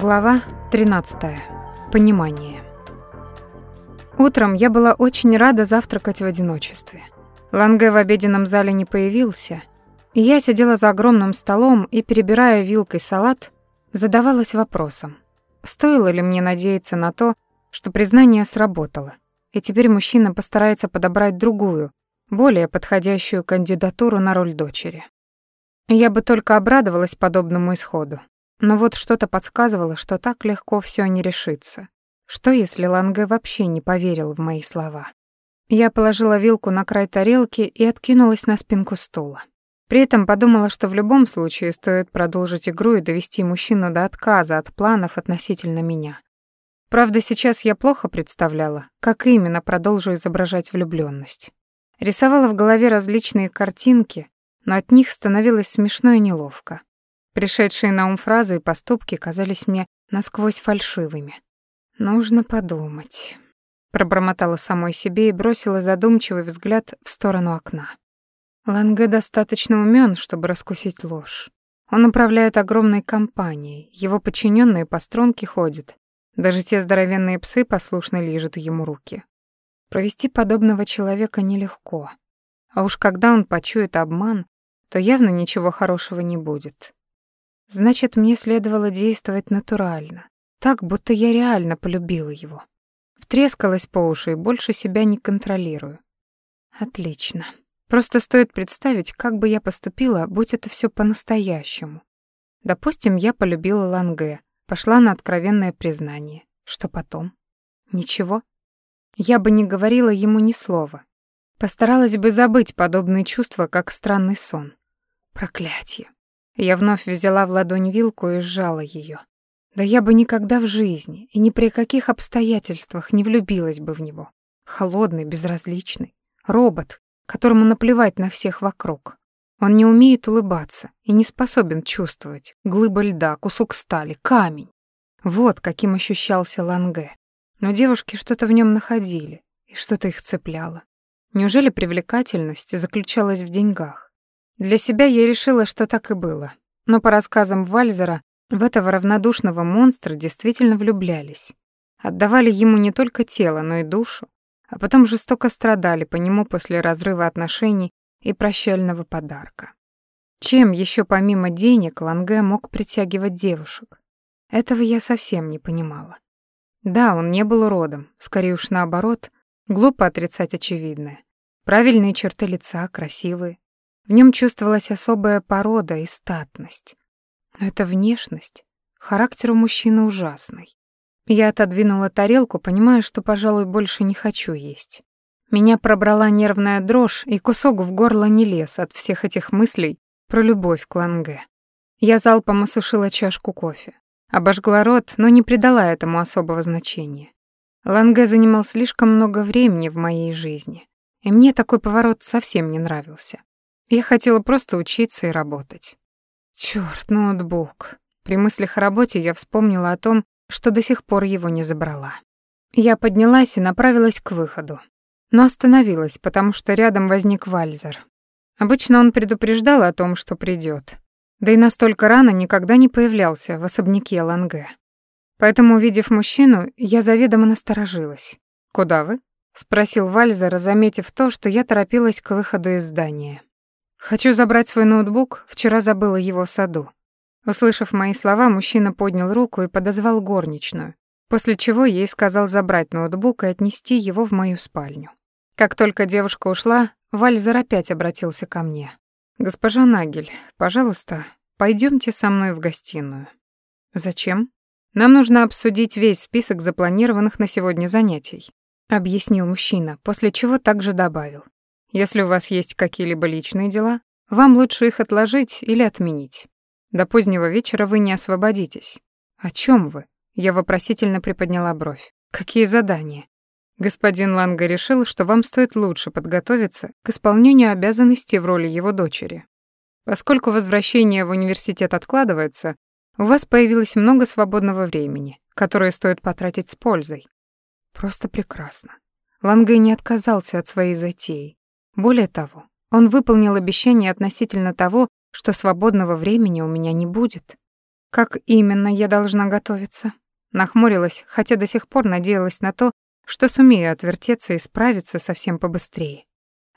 Глава 13. Понимание. Утром я была очень рада завтракать в одиночестве. Ланге в обеденном зале не появился, и я сидела за огромным столом и, перебирая вилкой салат, задавалась вопросом, стоило ли мне надеяться на то, что признание сработало, и теперь мужчина постарается подобрать другую, более подходящую кандидатуру на роль дочери. Я бы только обрадовалась подобному исходу, но вот что-то подсказывало, что так легко все не решится. Что, если Ланге вообще не поверил в мои слова? Я положила вилку на край тарелки и откинулась на спинку стула. При этом подумала, что в любом случае стоит продолжить игру и довести мужчину до отказа от планов относительно меня. Правда, сейчас я плохо представляла, как именно продолжу изображать влюблённость. Рисовала в голове различные картинки, но от них становилось смешно и неловко. Пришедшие на ум фразы и поступки казались мне насквозь фальшивыми. «Нужно подумать», — пробормотала самой себе и бросила задумчивый взгляд в сторону окна. Ланге достаточно умен, чтобы раскусить ложь. Он управляет огромной компанией, его подчиненные по струнке ходят. Даже те здоровенные псы послушно лижут ему руки. Провести подобного человека нелегко. А уж когда он почует обман, то явно ничего хорошего не будет. Значит, мне следовало действовать натурально, так, будто я реально полюбила его. Втрескалась по уши и больше себя не контролирую. Отлично. Просто стоит представить, как бы я поступила, будь это все по-настоящему. Допустим, я полюбила Ланге, пошла на откровенное признание. Что потом? Ничего. Я бы не говорила ему ни слова. Постаралась бы забыть подобные чувства, как странный сон. Проклятие. Я вновь взяла в ладонь вилку и сжала ее. Да я бы никогда в жизни и ни при каких обстоятельствах не влюбилась бы в него. Холодный, безразличный. Робот, которому наплевать на всех вокруг. Он не умеет улыбаться и не способен чувствовать. Глыба льда, кусок стали, камень. Вот каким ощущался Ланге. Но девушки что-то в нем находили, и что-то их цепляло. Неужели привлекательность заключалась в деньгах? Для себя я решила, что так и было. Но по рассказам Вальзера, в этого равнодушного монстра действительно влюблялись. Отдавали ему не только тело, но и душу, а потом жестоко страдали по нему после разрыва отношений и прощального подарка. Чем еще помимо денег Ланге мог притягивать девушек? Этого я совсем не понимала. Да, он не был уродом, скорее уж наоборот, глупо отрицать очевидное. Правильные черты лица, красивые, в нем чувствовалась особая порода и статность. Но это внешность. Характер у мужчины ужасный. Я отодвинула тарелку, понимая, что, пожалуй, больше не хочу есть. Меня пробрала нервная дрожь, и кусок в горло не лез от всех этих мыслей про любовь к Ланге. Я залпом осушила чашку кофе. Обожгла рот, но не придала этому особого значения. Ланге занимал слишком много времени в моей жизни, и мне такой поворот совсем не нравился. Я хотела просто учиться и работать. Чёрт, ноутбук. При мыслях о работе я вспомнила о том, что до сих пор его не забрала. Я поднялась и направилась к выходу. Но остановилась, потому что рядом возник Вальзер. Обычно он предупреждал о том, что придёт. Да и настолько рано никогда не появлялся в особняке Ланге. Поэтому, увидев мужчину, я заведомо насторожилась. «Куда вы?» — спросил Вальзер, заметив то, что я торопилась к выходу из здания. «Хочу забрать свой ноутбук, вчера забыла его в саду». Услышав мои слова, мужчина поднял руку и подозвал горничную, после чего ей сказал забрать ноутбук и отнести его в мою спальню. Как только девушка ушла, Вальзер опять обратился ко мне. «Госпожа Нагель, пожалуйста, пойдемте со мной в гостиную». «Зачем?» «Нам нужно обсудить весь список запланированных на сегодня занятий», объяснил мужчина, после чего также добавил. Если у вас есть какие-либо личные дела, вам лучше их отложить или отменить. До позднего вечера вы не освободитесь. О чем вы? Я вопросительно приподняла бровь. Какие задания? Господин Ланга решил, что вам стоит лучше подготовиться к исполнению обязанностей в роли его дочери. Поскольку возвращение в университет откладывается, у вас появилось много свободного времени, которое стоит потратить с пользой. Просто прекрасно. Ланга не отказался от своей затеи. Более того, он выполнил обещание относительно того, что свободного времени у меня не будет. Как именно я должна готовиться? Нахмурилась, хотя до сих пор надеялась на то, что сумею отвертеться и справиться совсем побыстрее.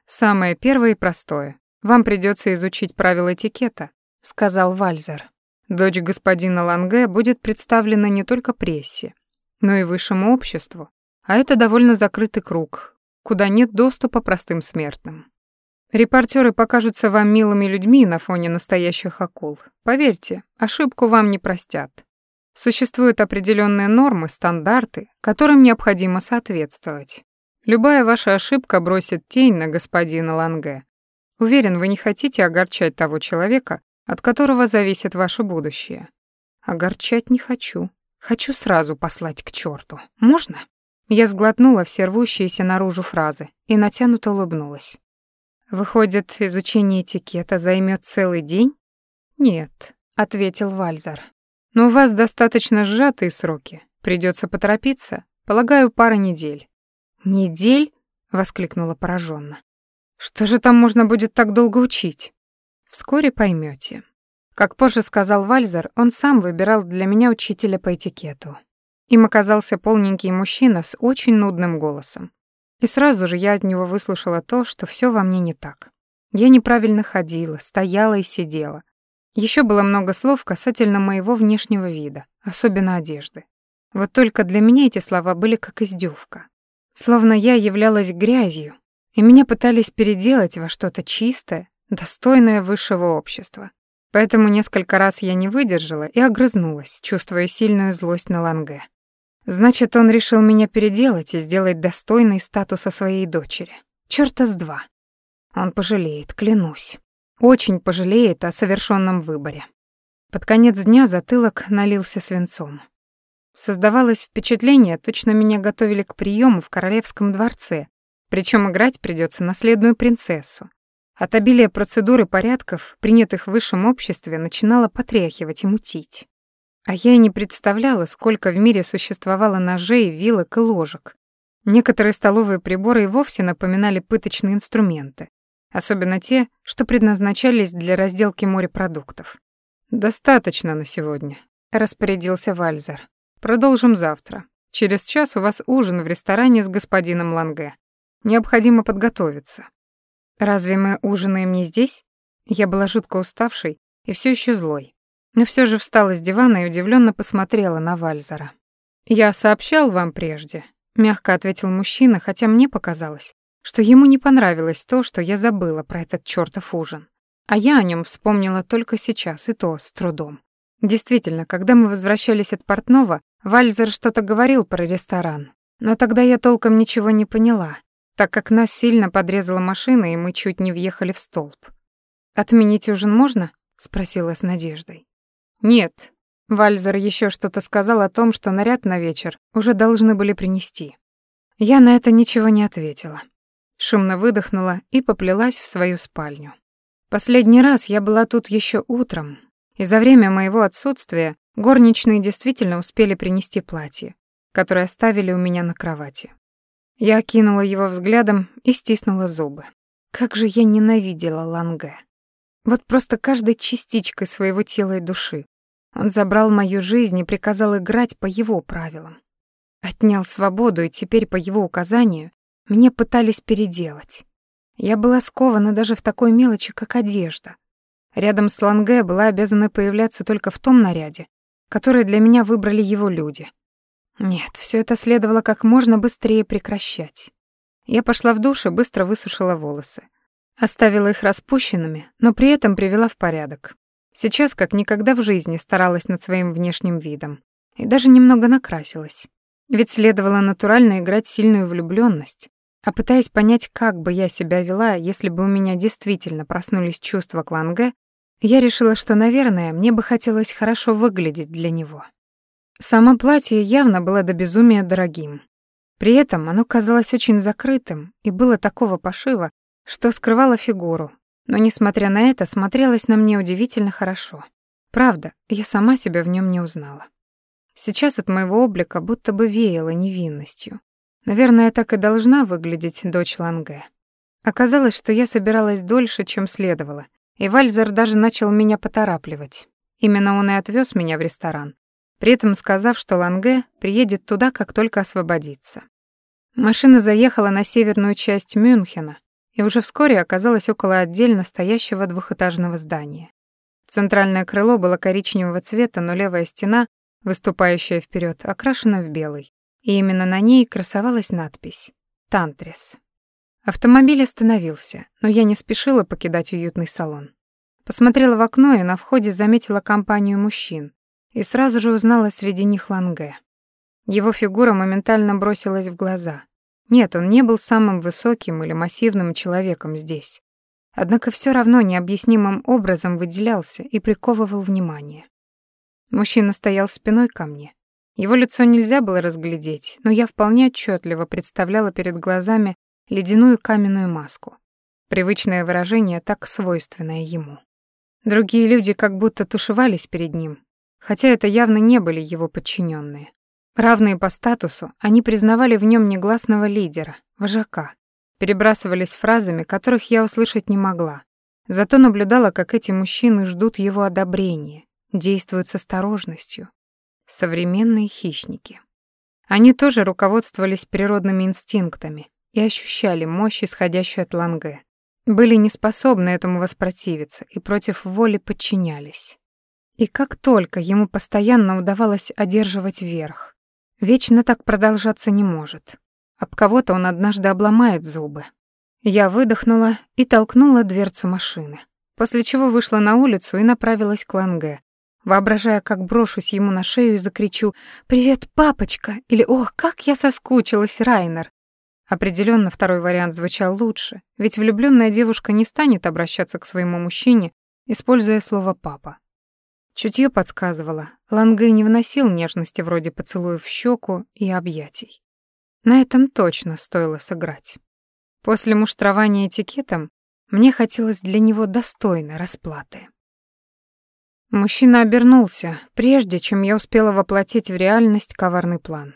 Самое первое и простое. Вам придется изучить правила этикета, сказал Вальзер. Дочь господина Ланге будет представлена не только прессе, но и высшему обществу, а это довольно закрытый круг, куда нет доступа простым смертным. Репортеры покажутся вам милыми людьми на фоне настоящих акул. Поверьте, ошибку вам не простят. Существуют определенные нормы, стандарты, которым необходимо соответствовать. Любая ваша ошибка бросит тень на господина Ланге. Уверен, вы не хотите огорчать того человека, от которого зависит ваше будущее. Огорчать не хочу. Хочу сразу послать к черту. Можно? Я сглотнула все рвущиеся наружу фразы и натянуто улыбнулась. Выходит, изучение этикета займет целый день? Нет, ответил Вальзар. Но у вас достаточно сжатые сроки. Придется поторопиться. Полагаю, пара недель. Недель? воскликнула пораженно. Что же там можно будет так долго учить? Вскоре поймете. Как позже сказал Вальзер, он сам выбирал для меня учителя по этикету. Им оказался полненький мужчина с очень нудным голосом. И сразу же я от него выслушала то, что все во мне не так. Я неправильно ходила, стояла и сидела. Еще было много слов касательно моего внешнего вида, особенно одежды. Вот только для меня эти слова были как издевка. Словно я являлась грязью, и меня пытались переделать во что-то чистое, достойное высшего общества. Поэтому несколько раз я не выдержала и огрызнулась, чувствуя сильную злость на Ланге. Значит, он решил меня переделать и сделать достойной статуса своей дочери. Чёрта с два. Он пожалеет, клянусь очень пожалеет о совершенном выборе. Под конец дня затылок налился свинцом. Создавалось впечатление, точно меня готовили к приему в королевском дворце, причем играть придется наследную принцессу. От обилия процедур и порядков, принятых в высшем обществе, начинало потряхивать и мутить. А я и не представляла, сколько в мире существовало ножей, вилок и ложек. Некоторые столовые приборы и вовсе напоминали пыточные инструменты особенно те, что предназначались для разделки морепродуктов. «Достаточно на сегодня», — распорядился Вальзер. «Продолжим завтра. Через час у вас ужин в ресторане с господином Ланге. Необходимо подготовиться». «Разве мы ужинаем не здесь?» Я была жутко уставшей и все еще злой. Но все же встала с дивана и удивленно посмотрела на Вальзера. «Я сообщал вам прежде», — мягко ответил мужчина, хотя мне показалось, что ему не понравилось то, что я забыла про этот чёртов ужин. А я о нем вспомнила только сейчас, и то с трудом. Действительно, когда мы возвращались от портного, Вальзер что-то говорил про ресторан. Но тогда я толком ничего не поняла, так как нас сильно подрезала машина, и мы чуть не въехали в столб. «Отменить ужин можно?» — спросила с надеждой. «Нет». Вальзер еще что-то сказал о том, что наряд на вечер уже должны были принести. Я на это ничего не ответила шумно выдохнула и поплелась в свою спальню. Последний раз я была тут еще утром, и за время моего отсутствия горничные действительно успели принести платье, которое оставили у меня на кровати. Я окинула его взглядом и стиснула зубы. Как же я ненавидела Ланге. Вот просто каждой частичкой своего тела и души. Он забрал мою жизнь и приказал играть по его правилам. Отнял свободу, и теперь по его указанию мне пытались переделать. Я была скована даже в такой мелочи, как одежда. Рядом с Ланге была обязана появляться только в том наряде, который для меня выбрали его люди. Нет, все это следовало как можно быстрее прекращать. Я пошла в душ и быстро высушила волосы. Оставила их распущенными, но при этом привела в порядок. Сейчас как никогда в жизни старалась над своим внешним видом. И даже немного накрасилась. Ведь следовало натурально играть сильную влюблённость, а пытаясь понять, как бы я себя вела, если бы у меня действительно проснулись чувства к Ланге, я решила, что, наверное, мне бы хотелось хорошо выглядеть для него. Само платье явно было до безумия дорогим. При этом оно казалось очень закрытым и было такого пошива, что скрывало фигуру, но, несмотря на это, смотрелось на мне удивительно хорошо. Правда, я сама себя в нем не узнала. Сейчас от моего облика будто бы веяло невинностью. Наверное, так и должна выглядеть дочь Ланге. Оказалось, что я собиралась дольше, чем следовало, и Вальзер даже начал меня поторапливать. Именно он и отвез меня в ресторан, при этом сказав, что Ланге приедет туда, как только освободится. Машина заехала на северную часть Мюнхена и уже вскоре оказалась около отдельно стоящего двухэтажного здания. Центральное крыло было коричневого цвета, но левая стена, выступающая вперед, окрашена в белый, и именно на ней красовалась надпись «Тантрис». Автомобиль остановился, но я не спешила покидать уютный салон. Посмотрела в окно и на входе заметила компанию мужчин и сразу же узнала среди них Ланге. Его фигура моментально бросилась в глаза. Нет, он не был самым высоким или массивным человеком здесь. Однако все равно необъяснимым образом выделялся и приковывал внимание. Мужчина стоял спиной ко мне. Его лицо нельзя было разглядеть, но я вполне отчетливо представляла перед глазами ледяную каменную маску. Привычное выражение, так свойственное ему. Другие люди как будто тушевались перед ним, хотя это явно не были его подчиненные. Равные по статусу, они признавали в нем негласного лидера, вожака, перебрасывались фразами, которых я услышать не могла. Зато наблюдала, как эти мужчины ждут его одобрения, действуют с осторожностью. Современные хищники. Они тоже руководствовались природными инстинктами и ощущали мощь, исходящую от Ланге. Были не способны этому воспротивиться и против воли подчинялись. И как только ему постоянно удавалось одерживать верх, Вечно так продолжаться не может. Об кого-то он однажды обломает зубы. Я выдохнула и толкнула дверцу машины, после чего вышла на улицу и направилась к Ланге, воображая, как брошусь ему на шею и закричу «Привет, папочка!» или «Ох, как я соскучилась, Райнер!» Определенно второй вариант звучал лучше, ведь влюбленная девушка не станет обращаться к своему мужчине, используя слово «папа». Чутье подсказывало, Ланге не вносил нежности вроде поцелуев в щеку и объятий. На этом точно стоило сыграть. После муштрования этикетом мне хотелось для него достойной расплаты. Мужчина обернулся, прежде чем я успела воплотить в реальность коварный план.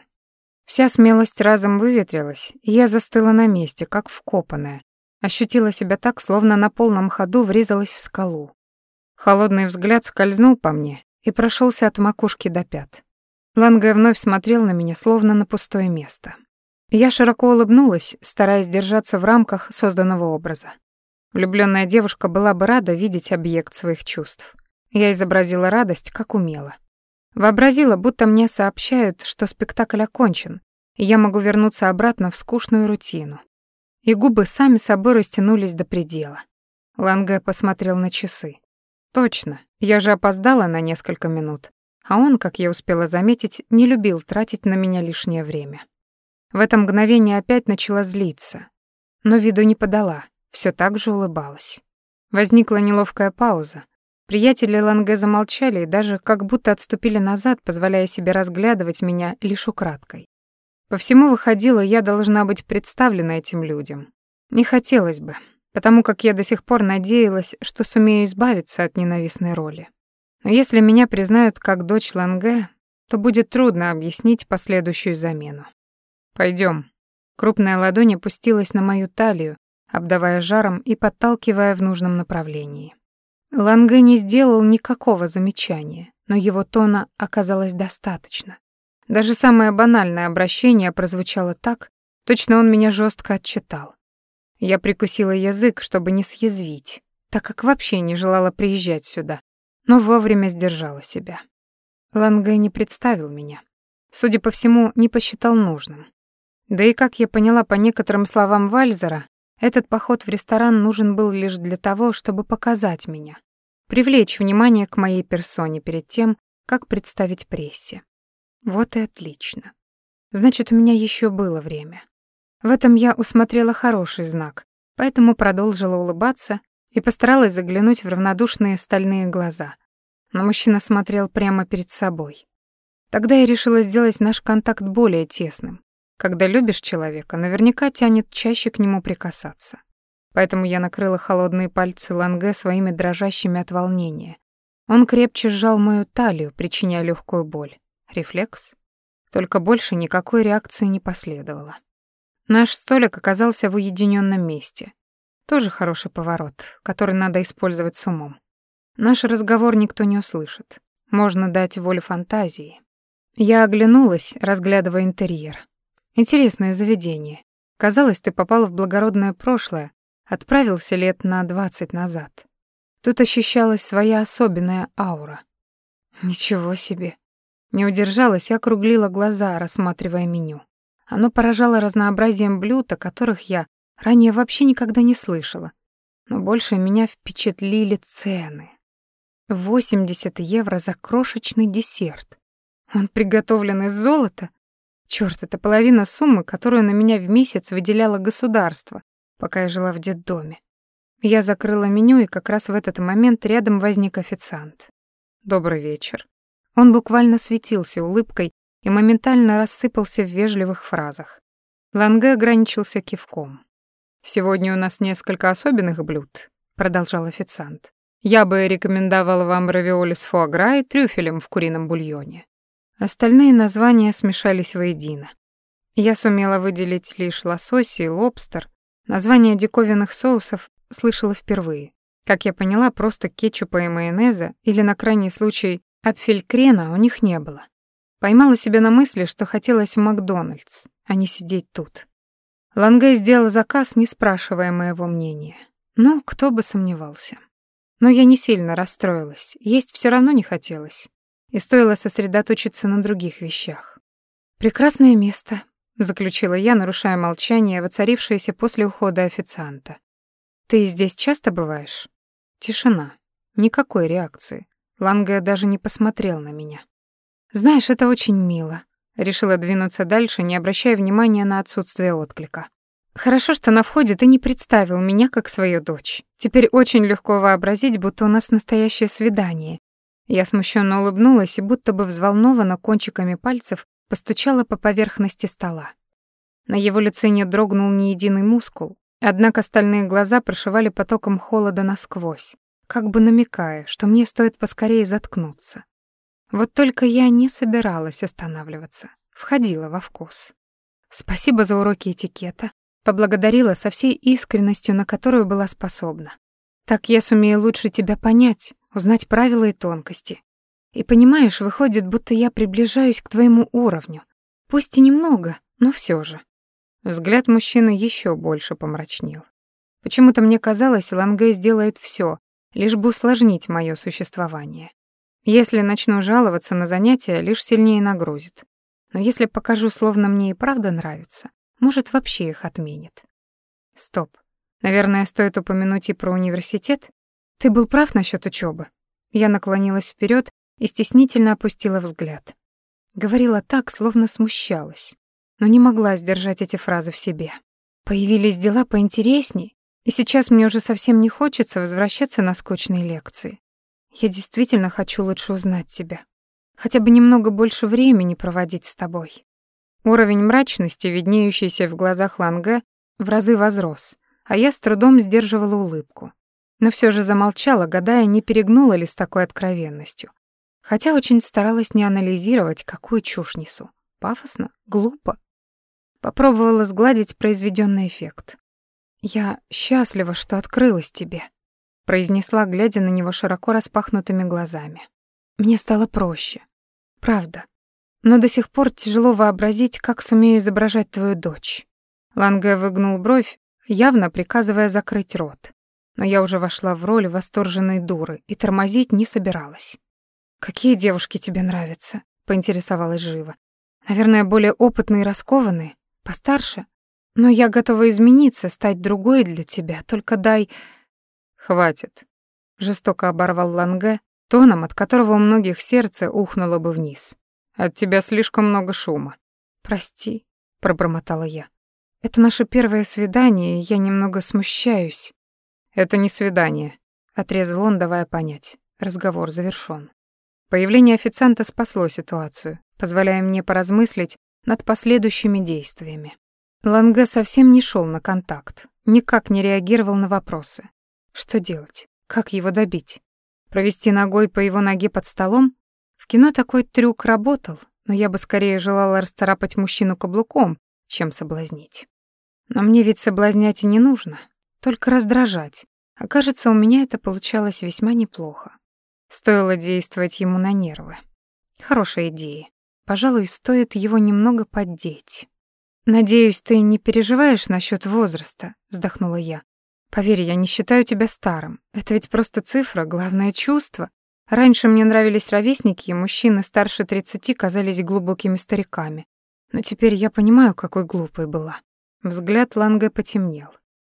Вся смелость разом выветрилась, и я застыла на месте, как вкопанная. Ощутила себя так, словно на полном ходу врезалась в скалу. Холодный взгляд скользнул по мне и прошелся от макушки до пят. Ланга вновь смотрел на меня, словно на пустое место. Я широко улыбнулась, стараясь держаться в рамках созданного образа. Влюбленная девушка была бы рада видеть объект своих чувств. Я изобразила радость, как умела. Вообразила, будто мне сообщают, что спектакль окончен, и я могу вернуться обратно в скучную рутину. И губы сами собой растянулись до предела. Ланга посмотрел на часы. Точно, я же опоздала на несколько минут, а он, как я успела заметить, не любил тратить на меня лишнее время. В это мгновение опять начала злиться, но виду не подала, все так же улыбалась. Возникла неловкая пауза. Приятели Ланге замолчали и даже как будто отступили назад, позволяя себе разглядывать меня лишь украдкой. По всему выходило, я должна быть представлена этим людям. Не хотелось бы, потому как я до сих пор надеялась, что сумею избавиться от ненавистной роли. Но если меня признают как дочь Ланге, то будет трудно объяснить последующую замену. Пойдем. Крупная ладонь опустилась на мою талию, обдавая жаром и подталкивая в нужном направлении. Ланге не сделал никакого замечания, но его тона оказалось достаточно. Даже самое банальное обращение прозвучало так, точно он меня жестко отчитал. Я прикусила язык, чтобы не съязвить, так как вообще не желала приезжать сюда, но вовремя сдержала себя. Ланге не представил меня. Судя по всему, не посчитал нужным. Да и как я поняла по некоторым словам Вальзера, этот поход в ресторан нужен был лишь для того, чтобы показать меня, привлечь внимание к моей персоне перед тем, как представить прессе. Вот и отлично. Значит, у меня еще было время. В этом я усмотрела хороший знак, поэтому продолжила улыбаться и постаралась заглянуть в равнодушные стальные глаза. Но мужчина смотрел прямо перед собой. Тогда я решила сделать наш контакт более тесным. Когда любишь человека, наверняка тянет чаще к нему прикасаться. Поэтому я накрыла холодные пальцы Ланге своими дрожащими от волнения. Он крепче сжал мою талию, причиняя легкую боль. Рефлекс? Только больше никакой реакции не последовало. Наш столик оказался в уединенном месте. Тоже хороший поворот, который надо использовать с умом. Наш разговор никто не услышит. Можно дать волю фантазии. Я оглянулась, разглядывая интерьер. Интересное заведение. Казалось, ты попал в благородное прошлое, отправился лет на двадцать назад. Тут ощущалась своя особенная аура. Ничего себе. Не удержалась и округлила глаза, рассматривая меню. Оно поражало разнообразием блюд, о которых я ранее вообще никогда не слышала. Но больше меня впечатлили цены. 80 евро за крошечный десерт. Он приготовлен из золота? Чёрт, это половина суммы, которую на меня в месяц выделяло государство, пока я жила в детдоме. Я закрыла меню, и как раз в этот момент рядом возник официант. «Добрый вечер». Он буквально светился улыбкой и моментально рассыпался в вежливых фразах. Ланге ограничился кивком. «Сегодня у нас несколько особенных блюд», — продолжал официант. «Я бы рекомендовал вам равиоли с фуагра и трюфелем в курином бульоне. Остальные названия смешались воедино. Я сумела выделить лишь лосось и лобстер. Названия диковинных соусов слышала впервые. Как я поняла, просто кетчупа и майонеза или на крайний случай апфелькрена у них не было. Поймала себя на мысли, что хотелось в Макдональдс, а не сидеть тут. Ланге сделал заказ, не спрашивая моего мнения. Ну, кто бы сомневался. Но я не сильно расстроилась, есть все равно не хотелось и стоило сосредоточиться на других вещах. «Прекрасное место», — заключила я, нарушая молчание, воцарившееся после ухода официанта. «Ты здесь часто бываешь?» Тишина. Никакой реакции. Ланга даже не посмотрел на меня. «Знаешь, это очень мило», — решила двинуться дальше, не обращая внимания на отсутствие отклика. «Хорошо, что на входе ты не представил меня как свою дочь. Теперь очень легко вообразить, будто у нас настоящее свидание, я смущенно улыбнулась и будто бы взволнованно кончиками пальцев постучала по поверхности стола. На его лице не дрогнул ни единый мускул, однако стальные глаза прошивали потоком холода насквозь, как бы намекая, что мне стоит поскорее заткнуться. Вот только я не собиралась останавливаться, входила во вкус. Спасибо за уроки этикета, поблагодарила со всей искренностью, на которую была способна. Так я сумею лучше тебя понять, узнать правила и тонкости. И понимаешь, выходит, будто я приближаюсь к твоему уровню. Пусть и немного, но все же. Взгляд мужчины еще больше помрачнел. Почему-то мне казалось, Ланге сделает все, лишь бы усложнить мое существование. Если начну жаловаться на занятия, лишь сильнее нагрузит. Но если покажу, словно мне и правда нравится, может, вообще их отменит. Стоп. Наверное, стоит упомянуть и про университет? Ты был прав насчет учебы. Я наклонилась вперед и стеснительно опустила взгляд. Говорила так, словно смущалась, но не могла сдержать эти фразы в себе. Появились дела поинтересней, и сейчас мне уже совсем не хочется возвращаться на скучные лекции. Я действительно хочу лучше узнать тебя. Хотя бы немного больше времени проводить с тобой. Уровень мрачности, виднеющийся в глазах Ланге, в разы возрос, а я с трудом сдерживала улыбку но все же замолчала, гадая, не перегнула ли с такой откровенностью. Хотя очень старалась не анализировать, какую чушь несу. Пафосно? Глупо? Попробовала сгладить произведенный эффект. «Я счастлива, что открылась тебе», — произнесла, глядя на него широко распахнутыми глазами. «Мне стало проще. Правда. Но до сих пор тяжело вообразить, как сумею изображать твою дочь». Ланге выгнул бровь, явно приказывая закрыть рот но я уже вошла в роль восторженной дуры и тормозить не собиралась. «Какие девушки тебе нравятся?» — поинтересовалась живо. «Наверное, более опытные и раскованные, постарше. Но я готова измениться, стать другой для тебя, только дай...» «Хватит», — жестоко оборвал Ланге, тоном, от которого у многих сердце ухнуло бы вниз. «От тебя слишком много шума». «Прости», — пробормотала я. «Это наше первое свидание, и я немного смущаюсь». «Это не свидание», — отрезал он, давая понять. Разговор завершён. Появление официанта спасло ситуацию, позволяя мне поразмыслить над последующими действиями. Ланге совсем не шел на контакт, никак не реагировал на вопросы. Что делать? Как его добить? Провести ногой по его ноге под столом? В кино такой трюк работал, но я бы скорее желала расцарапать мужчину каблуком, чем соблазнить. Но мне ведь соблазнять и не нужно, только раздражать. А кажется, у меня это получалось весьма неплохо. Стоило действовать ему на нервы. Хорошая идея. Пожалуй, стоит его немного поддеть. «Надеюсь, ты не переживаешь насчет возраста», — вздохнула я. «Поверь, я не считаю тебя старым. Это ведь просто цифра, главное — чувство. Раньше мне нравились ровесники, и мужчины старше тридцати казались глубокими стариками. Но теперь я понимаю, какой глупой была». Взгляд Ланге потемнел.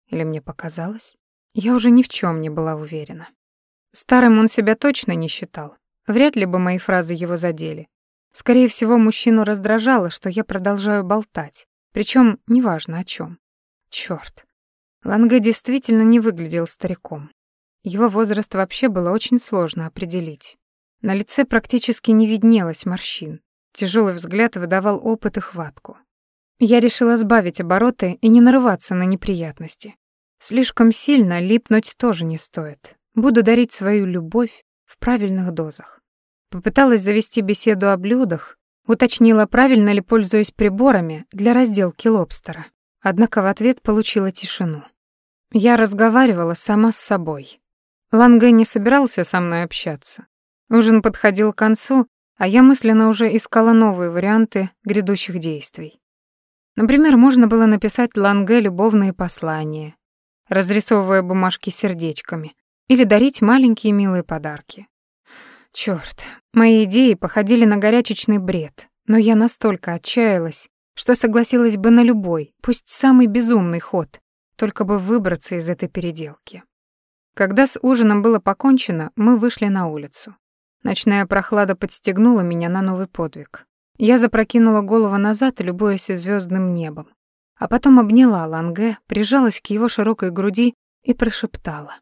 Или мне показалось? Я уже ни в чем не была уверена. Старым он себя точно не считал. Вряд ли бы мои фразы его задели. Скорее всего, мужчину раздражало, что я продолжаю болтать. Причем неважно о чем. Черт. Ланге действительно не выглядел стариком. Его возраст вообще было очень сложно определить. На лице практически не виднелось морщин. Тяжелый взгляд выдавал опыт и хватку. Я решила сбавить обороты и не нарываться на неприятности. Слишком сильно липнуть тоже не стоит. Буду дарить свою любовь в правильных дозах. Попыталась завести беседу о блюдах, Уточнила, правильно ли пользуюсь приборами для разделки лобстера. Однако в ответ получила тишину. Я разговаривала сама с собой. Ланге не собирался со мной общаться. Ужин подходил к концу, а я мысленно уже искала новые варианты грядущих действий. Например, можно было написать Ланге любовные послания, разрисовывая бумажки сердечками, или дарить маленькие милые подарки. Чёрт, мои идеи походили на горячечный бред, но я настолько отчаялась, что согласилась бы на любой, пусть самый безумный ход, только бы выбраться из этой переделки. Когда с ужином было покончено, мы вышли на улицу. Ночная прохлада подстегнула меня на новый подвиг. Я запрокинула голову назад, любуясь звездным небом. А потом обняла Ланге, прижалась к его широкой груди и прошептала.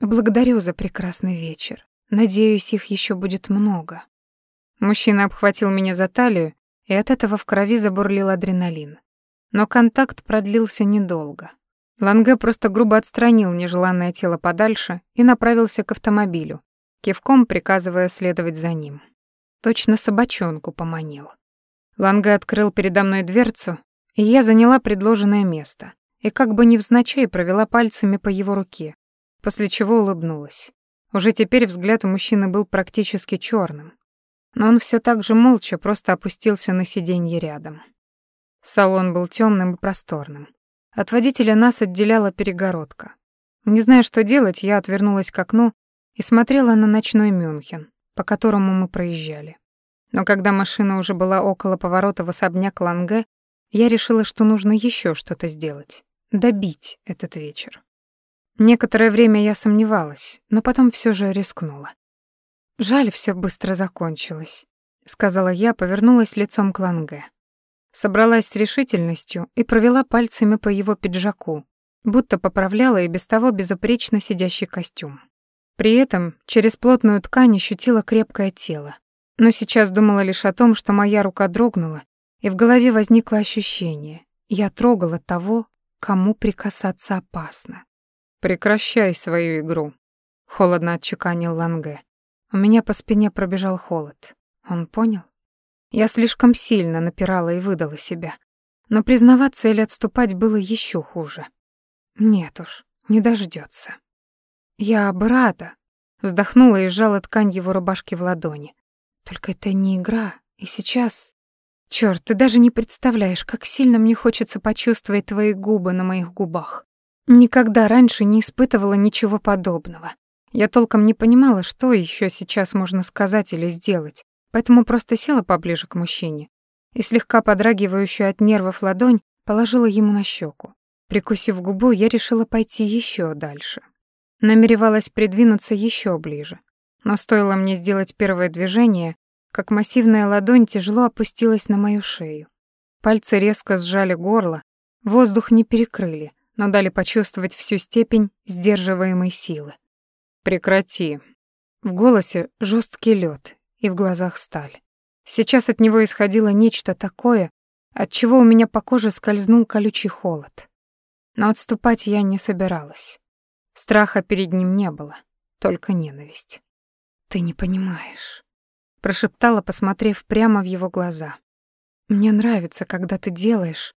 «Благодарю за прекрасный вечер. Надеюсь, их еще будет много. Мужчина обхватил меня за талию, и от этого в крови забурлил адреналин. Но контакт продлился недолго. Ланге просто грубо отстранил нежеланное тело подальше и направился к автомобилю, кивком приказывая следовать за ним. Точно собачонку поманил. Ланге открыл передо мной дверцу, и я заняла предложенное место, и как бы невзначай провела пальцами по его руке, после чего улыбнулась. Уже теперь взгляд у мужчины был практически черным, но он все так же молча просто опустился на сиденье рядом. Салон был темным и просторным. От водителя нас отделяла перегородка. Не зная, что делать, я отвернулась к окну и смотрела на ночной Мюнхен, по которому мы проезжали. Но когда машина уже была около поворота в особняк Ланге, я решила, что нужно еще что-то сделать, добить этот вечер. Некоторое время я сомневалась, но потом все же рискнула. «Жаль, все быстро закончилось», — сказала я, повернулась лицом к Ланге. Собралась с решительностью и провела пальцами по его пиджаку, будто поправляла и без того безупречно сидящий костюм. При этом через плотную ткань ощутила крепкое тело, но сейчас думала лишь о том, что моя рука дрогнула, и в голове возникло ощущение. Я трогала того, кому прикасаться опасно. «Прекращай свою игру», — холодно отчеканил Ланге. У меня по спине пробежал холод. Он понял? Я слишком сильно напирала и выдала себя. Но признаваться или отступать было еще хуже. Нет уж, не дождется. Я бы рада. Вздохнула и сжала ткань его рубашки в ладони. Только это не игра, и сейчас... Чёрт, ты даже не представляешь, как сильно мне хочется почувствовать твои губы на моих губах. Никогда раньше не испытывала ничего подобного. Я толком не понимала, что еще сейчас можно сказать или сделать, поэтому просто села поближе к мужчине и слегка подрагивающую от нервов ладонь положила ему на щеку. Прикусив губу, я решила пойти еще дальше. Намеревалась придвинуться еще ближе, но стоило мне сделать первое движение, как массивная ладонь тяжело опустилась на мою шею. Пальцы резко сжали горло, воздух не перекрыли, но дали почувствовать всю степень сдерживаемой силы. «Прекрати». В голосе жесткий лед и в глазах сталь. Сейчас от него исходило нечто такое, от чего у меня по коже скользнул колючий холод. Но отступать я не собиралась. Страха перед ним не было, только ненависть. «Ты не понимаешь», — прошептала, посмотрев прямо в его глаза. «Мне нравится, когда ты делаешь,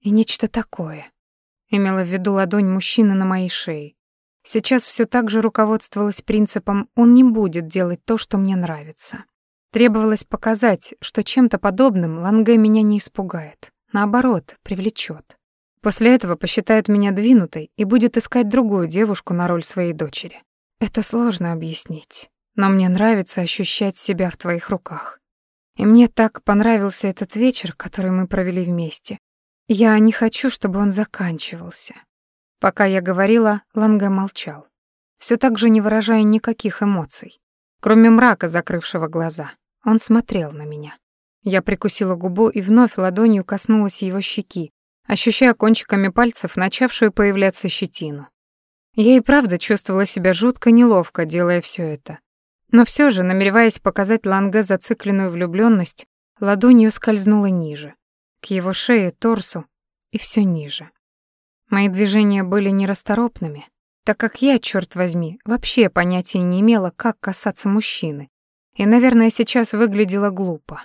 и нечто такое, Имела в виду ладонь мужчины на моей шее. Сейчас все так же руководствовалась принципом «он не будет делать то, что мне нравится». Требовалось показать, что чем-то подобным Ланге меня не испугает, наоборот, привлечет. После этого посчитает меня двинутой и будет искать другую девушку на роль своей дочери. Это сложно объяснить, но мне нравится ощущать себя в твоих руках. И мне так понравился этот вечер, который мы провели вместе. Я не хочу, чтобы он заканчивался. Пока я говорила, Ланге молчал, все так же не выражая никаких эмоций, кроме мрака, закрывшего глаза. Он смотрел на меня. Я прикусила губу и вновь ладонью коснулась его щеки, ощущая кончиками пальцев начавшую появляться щетину. Я и правда чувствовала себя жутко неловко, делая все это. Но все же, намереваясь показать Ланге зацикленную влюбленность, ладонью скользнула ниже, к его шее, торсу и все ниже. Мои движения были нерасторопными, так как я, черт возьми, вообще понятия не имела, как касаться мужчины, и, наверное, сейчас выглядела глупо.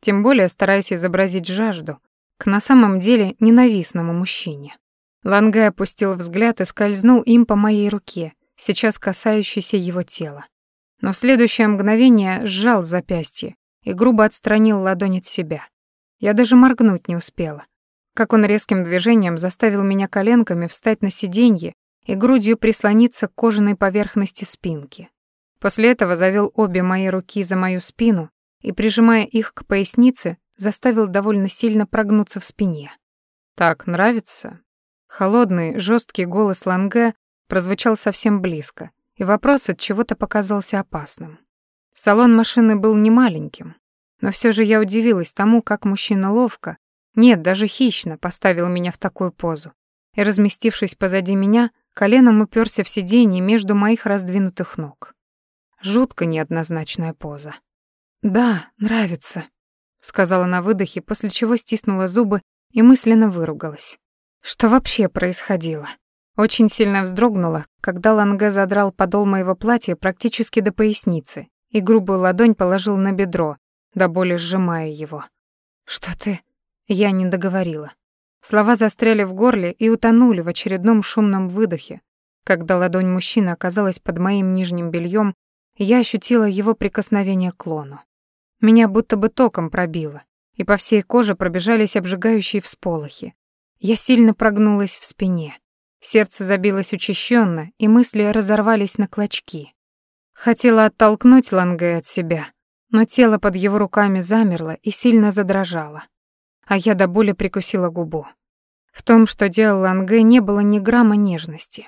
Тем более стараясь изобразить жажду к на самом деле ненавистному мужчине. Лангай опустил взгляд и скользнул им по моей руке, сейчас касающейся его тела. Но в следующее мгновение сжал запястье и грубо отстранил ладонь от себя. Я даже моргнуть не успела. Как он резким движением заставил меня коленками встать на сиденье и грудью прислониться к кожаной поверхности спинки. После этого завел обе мои руки за мою спину и, прижимая их к пояснице, заставил довольно сильно прогнуться в спине. «Так нравится?» Холодный, жесткий голос Ланге прозвучал совсем близко, и вопрос от чего-то показался опасным. Салон машины был не маленьким, но все же я удивилась тому, как мужчина ловко, нет, даже хищно поставил меня в такую позу, и, разместившись позади меня, коленом уперся в сиденье между моих раздвинутых ног. Жутко неоднозначная поза. «Да, нравится», — сказала на выдохе, после чего стиснула зубы и мысленно выругалась. Что вообще происходило? Очень сильно вздрогнула, когда Ланге задрал подол моего платья практически до поясницы и грубую ладонь положил на бедро, до боли сжимая его. «Что ты...» Я не договорила. Слова застряли в горле и утонули в очередном шумном выдохе, когда ладонь мужчины оказалась под моим нижним бельем я ощутила его прикосновение к лону. Меня будто бы током пробило, и по всей коже пробежались обжигающие всполохи. Я сильно прогнулась в спине. Сердце забилось учащенно, и мысли разорвались на клочки. Хотела оттолкнуть Ланге от себя, но тело под его руками замерло и сильно задрожало. А я до боли прикусила губу. В том, что делал Ланге, не было ни грамма нежности,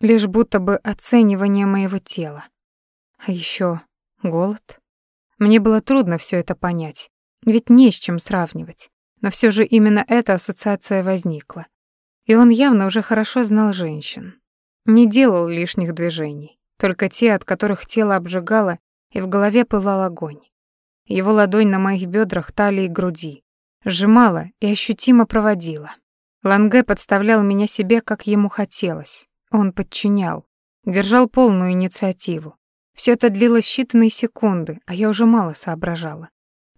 лишь будто бы оценивание моего тела. А еще голод. Мне было трудно все это понять, ведь не с чем сравнивать. Но все же именно эта ассоциация возникла. И он явно уже хорошо знал женщин. Не делал лишних движений, только те, от которых тело обжигало и в голове пылал огонь. Его ладонь на моих бедрах, талии и груди. Сжимала и ощутимо проводила. Ланге подставлял меня себе, как ему хотелось. Он подчинял, держал полную инициативу. Все это длилось считанные секунды, а я уже мало соображала.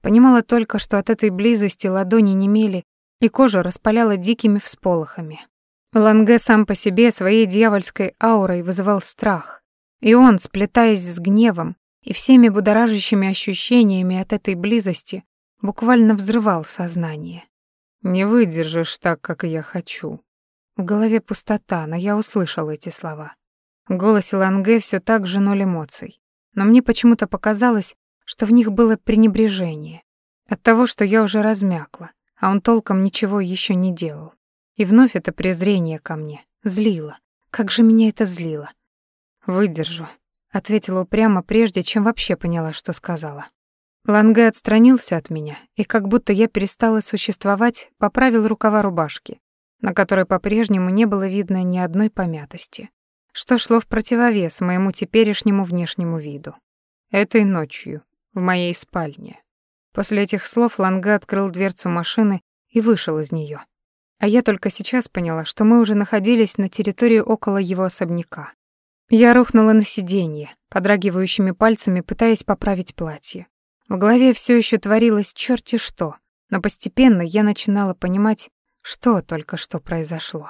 Понимала только, что от этой близости ладони немели, и кожа распаляла дикими всполохами. Ланге сам по себе своей дьявольской аурой вызывал страх, и он, сплетаясь с гневом и всеми будоражащими ощущениями от этой близости, буквально взрывал сознание. «Не выдержишь так, как я хочу». В голове пустота, но я услышал эти слова. В голосе Ланге все так же ноль эмоций. Но мне почему-то показалось, что в них было пренебрежение. От того, что я уже размякла, а он толком ничего еще не делал. И вновь это презрение ко мне. Злило. Как же меня это злило. «Выдержу», — ответила упрямо, прежде чем вообще поняла, что сказала. Ланге отстранился от меня, и как будто я перестала существовать, поправил рукава рубашки, на которой по-прежнему не было видно ни одной помятости что шло в противовес моему теперешнему внешнему виду. Этой ночью, в моей спальне. После этих слов Ланга открыл дверцу машины и вышел из нее. А я только сейчас поняла, что мы уже находились на территории около его особняка. Я рухнула на сиденье, подрагивающими пальцами пытаясь поправить платье. В голове все еще творилось черти что, но постепенно я начинала понимать, что только что произошло.